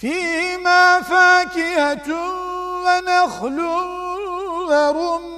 فيما فاكهة ونخل ورمان